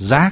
Zach